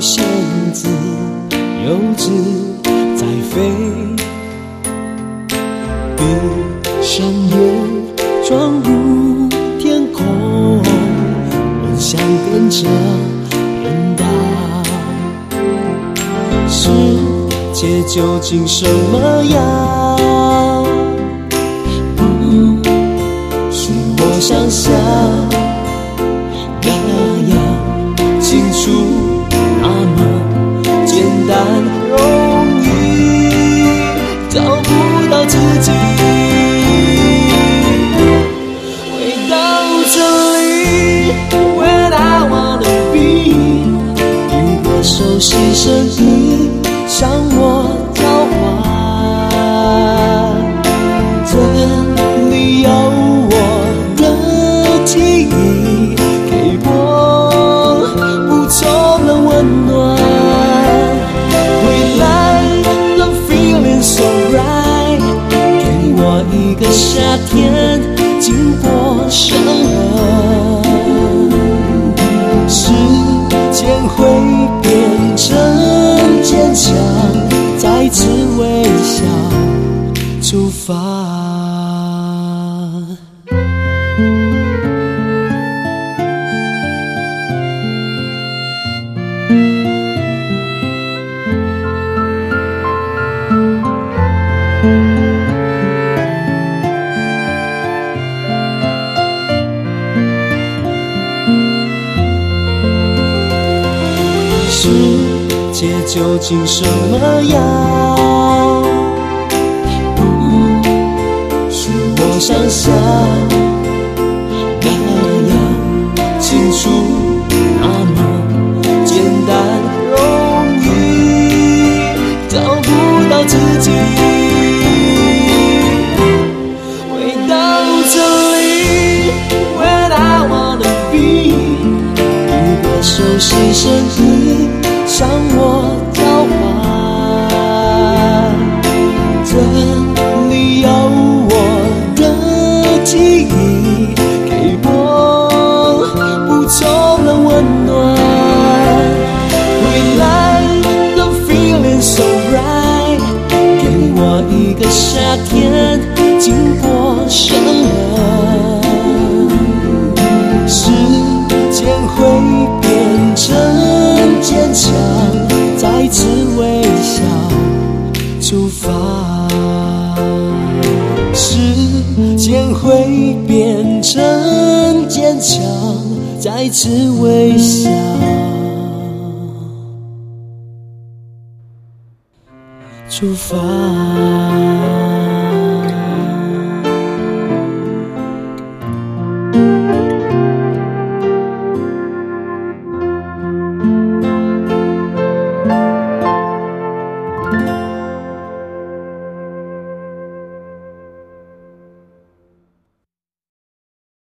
仙子，游子在飞。闭上眼，闯入天空，梦想变成人道。世界究竟什么样？发。世界究竟什么样？是我想象那样清楚，那么简单容易，找不到自己。回到这里，Where I wanna be。一个熟悉身影向我天经过伤痕。时间会变成坚强，再次微笑出发。时间会变成坚强，再次微笑出发。